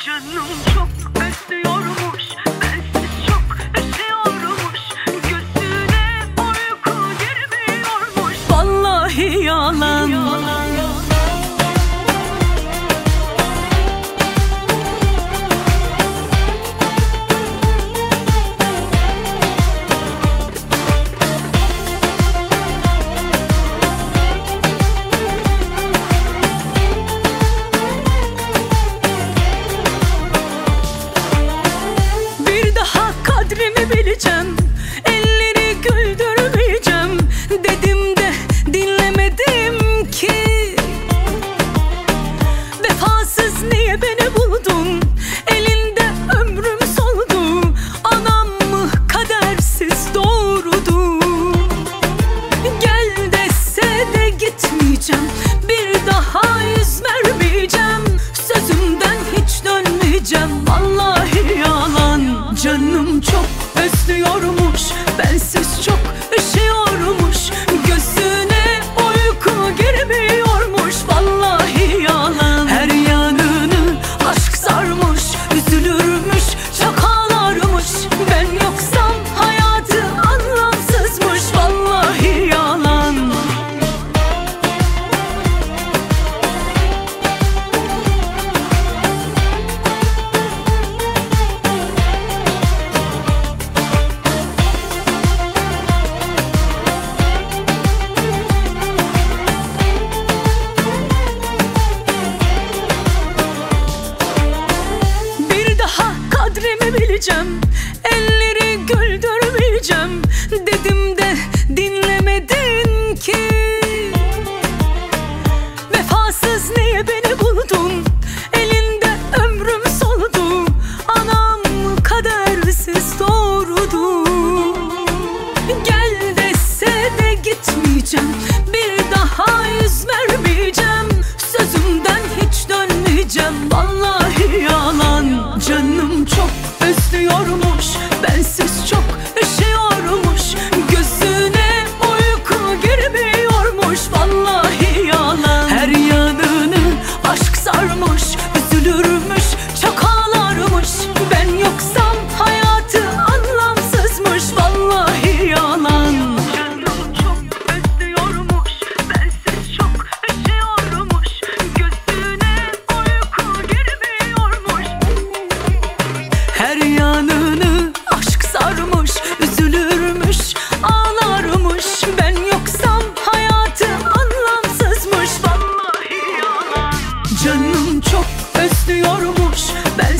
Canım çok özlüyormuş bileceğim. Elleri güldürmeyeceğim. Dedim de dinlemedim ki. Vefasız niye beni buldun? Elinde ömrüm soldu. Anam mı kadersiz doğurdu Gel dese de gitmeyeceğim. Bir daha yüz vermeyeceğim. Sözümden hiç dönmeyeceğim. Vallahi yalan. Canım çok özlüyormuş. Bensiz çok üşüyormuş bileceğim Elleri güldürmeyeceğim Dedim özlüyormuş Özlüyormuş ben